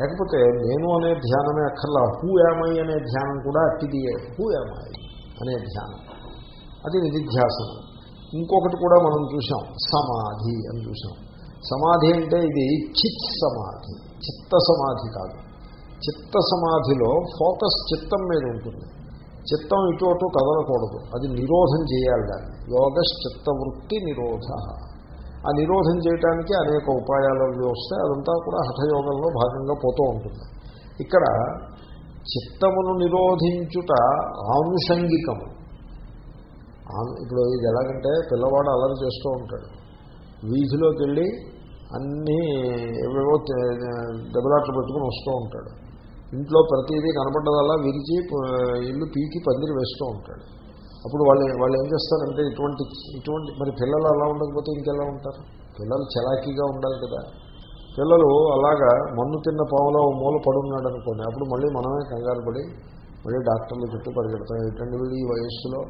లేకపోతే నేను అనే ధ్యానమే అక్కర్లా హూ ఏమై అనే ధ్యానం కూడా అట్టిదియే హూ ఏమై అనే ధ్యానం. అది నిధిధ్యాసనం ఇంకొకటి కూడా మనం చూసాం సమాధి అని చూసాం సమాధి అంటే ఇది చిత్ సమాధి చిత్త సమాధి కాదు. చిత్త సమాధిలో ఫోకస్ చిత్తం మీద ఉంటుంది. చిత్తం ఇటు అటు కదలకూడదు అది నిరోధం చేయాలి దాన్ని. యోగశ్చిత్త వృత్తి నిరోధ. ఆ నిరోధం చేయటానికి అనేక ఉపాయాలు అవి వస్తాయి. అదంతా కూడా హఠయోగంలో భాగంగా పోతూ ఉంటుంది. ఇక్కడ చిత్తమును నిరోధించుట ఆనుషంగికము. ఇప్పుడు ఇది ఎలాగంటే పిల్లవాడు అల్లరి చేస్తూ ఉంటాడు. వీధిలోకి వెళ్ళి అన్నీ ఏవేవో దెబ్బలాట్లు పెట్టుకుని వస్తూ ఉంటాడు. ఇంట్లో ప్రతిదీ కనపడ్డదల్లా విరిచి ఇల్లు పీకి పందిరి వేస్తూ ఉంటాడు. అప్పుడు వాళ్ళు వాళ్ళు ఏం చేస్తారంటే ఇటువంటి ఇటువంటి మరి పిల్లలు అలా ఉండకపోతే ఇంకెలా ఉంటారు? పిల్లలు చలాకీగా ఉండాలి కదా. పిల్లలు అలాగా మన్ను తిన్న పావులో ఓ మూల పడున్నాడు అనుకోండి అప్పుడు మళ్ళీ మనమే కంగారు పడి మళ్ళీ డాక్టర్లు చుట్టూ పరిగెడతాం. ఏంటంటే వీళ్ళు ఈ వయస్సులో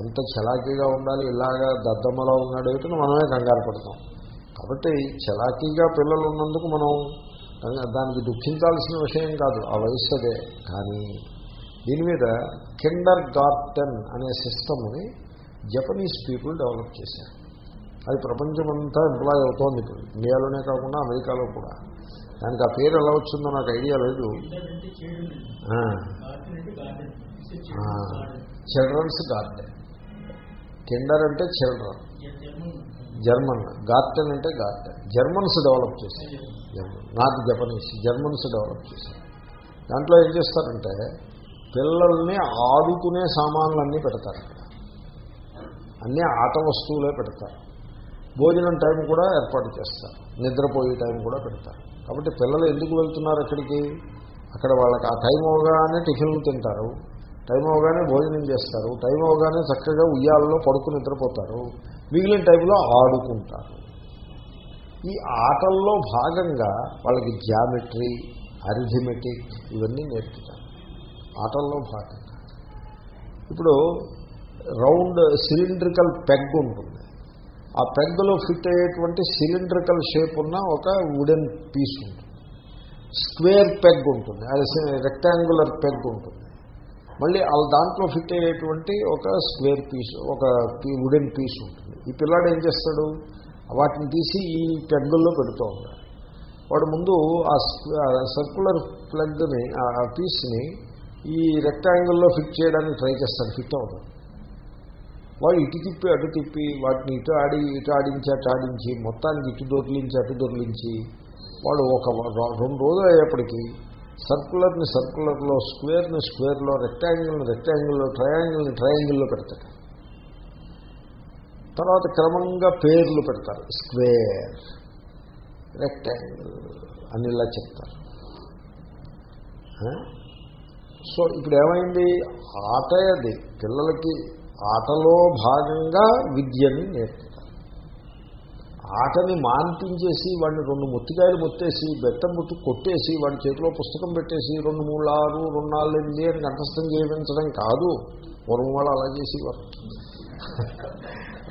ఎంత చలాకీగా ఉండాలి ఇలాగా దద్దమ్మలా ఉన్నాడు ఏమిటని మనమే కంగారు పడతాం. కాబట్టి చలాకీగా పిల్లలు ఉన్నందుకు మనం దానికి దుఃఖించాల్సిన విషయం కాదు ఆ వయస్సు అదే. కానీ దీని మీద కిండర్ గార్టెన్ అనే సిస్టమ్ని జపనీస్ పీపుల్ డెవలప్ చేశారు. అది ప్రపంచమంతా ఎంప్లాయ్ అవుతోంది ఇప్పుడు. ఇండియాలోనే కాకుండా అమెరికాలో కూడా. దానికి ఆ పేరు ఎలా వచ్చిందో నాకు ఐడియా లేదు. చిల్డ్రన్స్ గార్డెన్ కిండర్ అంటే చిల్డ్రన్. జర్మన్. గార్టెన్ అంటే గార్టెన్. జర్మన్స్ డెవలప్ చేశారు. German. Not Japanese Germans develop చేశారు. దాంట్లో ఏం చేస్తారంటే పిల్లల్ని ఆడుకునే సామాన్లన్నీ పెడతారు. అన్నీ ఆట వస్తువులే పెడతారు. భోజనం టైం కూడా ఏర్పాటు చేస్తారు. నిద్రపోయే టైం కూడా పెడతారు. కాబట్టి పిల్లలు ఎందుకు వెళ్తున్నారు అక్కడికి? అక్కడ వాళ్ళకి ఆ టైం అవగానే టిఫిన్లు తింటారు. టైం అవగానే భోజనం చేస్తారు. టైం అవగానే చక్కగా ఉయ్యాలలో పడుకుని నిద్రపోతారు. మిగిలిన టైంలో ఆడుకుంటారు. ఈ ఆటల్లో భాగంగా వాళ్ళకి జామెట్రీ అరిథమెటిక్ ఇవన్నీ నేర్పుతారు. ఆటల్లో భాగంగా ఇప్పుడు రౌండ్ సిలిండ్రికల్ పెగ్ ఉంటుంది. ఆ పెగ్లో ఫిట్ అయ్యేటువంటి సిలిండ్రికల్ షేప్ ఉన్న ఒక వుడెన్ పీస్ ఉంటుంది. స్క్వేర్ పెగ్ ఉంటుంది. అది రెక్టాంగులర్ పెగ్ ఉంటుంది. మళ్ళీ వాళ్ళ దాంట్లో ఫిట్ అయ్యేటువంటి ఒక స్క్వేర్ పీస్ ఒక వుడెన్ పీస్ ఉంటుంది. ఈ పిల్లాడు ఏం చేస్తాడు? వాటిని తీసి ఈ పెగ్గుల్లో పెడుతూ ఉంటాడు. వాడు ముందు ఆ సర్కులర్ ప్లగ్ని ఆ పీస్ని ఈ రెక్టాంగిల్లో ఫిట్ చేయడానికి ట్రై చేస్తాడు ఫిట్ అవుతాడు. వాడు ఇటు తిప్పి అటు తిప్పి వాటిని ఇటు ఆడి ఇటు ఆడించి అటు ఆడించి మొత్తానికి ఇటు దొరికించి అటు దొరికించి వాడు ఒక రెండు రోజులు అయ్యేప్పటికీ సర్కులర్ని సర్కులర్లో స్క్వేర్ని స్క్వేర్లో రెక్టాంగిల్ని రెక్టాంగిల్లో ట్రయాంగిల్ని ట్రయాంగిల్లో పెడతాడు. తర్వాత క్రమంగా పేర్లు పెడతారు. స్క్వేర్ రెక్టాంగిల్ అని ఇలా చెప్తారు. సో ఇప్పుడు ఏమైంది? ఆట అది పిల్లలకి ఆటలో భాగంగా విద్యని నేర్పుతారు. ఆటని మాన్పించేసి వాడిని రెండు ముత్తికాయలు ముత్తేసి బెత్తం ముత్తు కొట్టేసి వాడి చేతిలో పుస్తకం పెట్టేసి రెండు మూడు ఆరు రెండు నాలుగు ఎనిమిది అని కంఠస్థం చేయించడం కాదు. పూర్వం వాళ్ళు అలా చేసేవారు.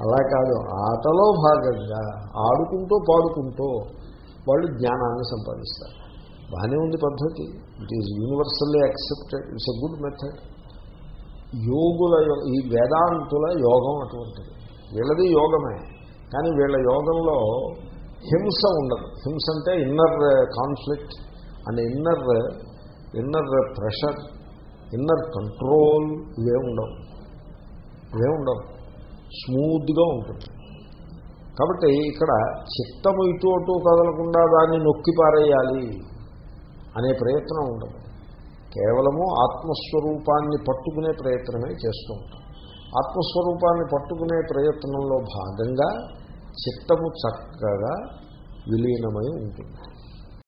అలా కాదు. ఆటలో భాగంగా ఆడుకుంటూ పాడుకుంటూ వాళ్ళు జ్ఞానాన్ని సంపాదిస్తారు. బాగానే ఉంది పద్ధతి. It is universally accepted it's a good method యోగుల ఈ వేదాంతుల యోగం అటువంటిది. వీళ్ళది యోగమే. కానీ వీళ్ళ యోగంలో హింస ఉండదు. హింస అంటే inner conflict and inner inner pressure inner control ఇవే ఉండవు. ఇవే ఉండవు. స్మూత్గా ఉంటుంది. కాబట్టి ఇక్కడ చిత్తము ఇటు అటు కదలకుండా దాన్ని నొక్కి పారేయాలి. అనే ప్రయత్నం ఉండదు. కేవలము ఆత్మస్వరూపాన్ని పట్టుకునే ప్రయత్నమే చేస్తూ ఉంటాం. ఆత్మస్వరూపాన్ని పట్టుకునే ప్రయత్నంలో భాగంగా చిత్తము చక్కగా విలీనమై ఉంటుంది.